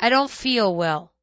I don't feel well."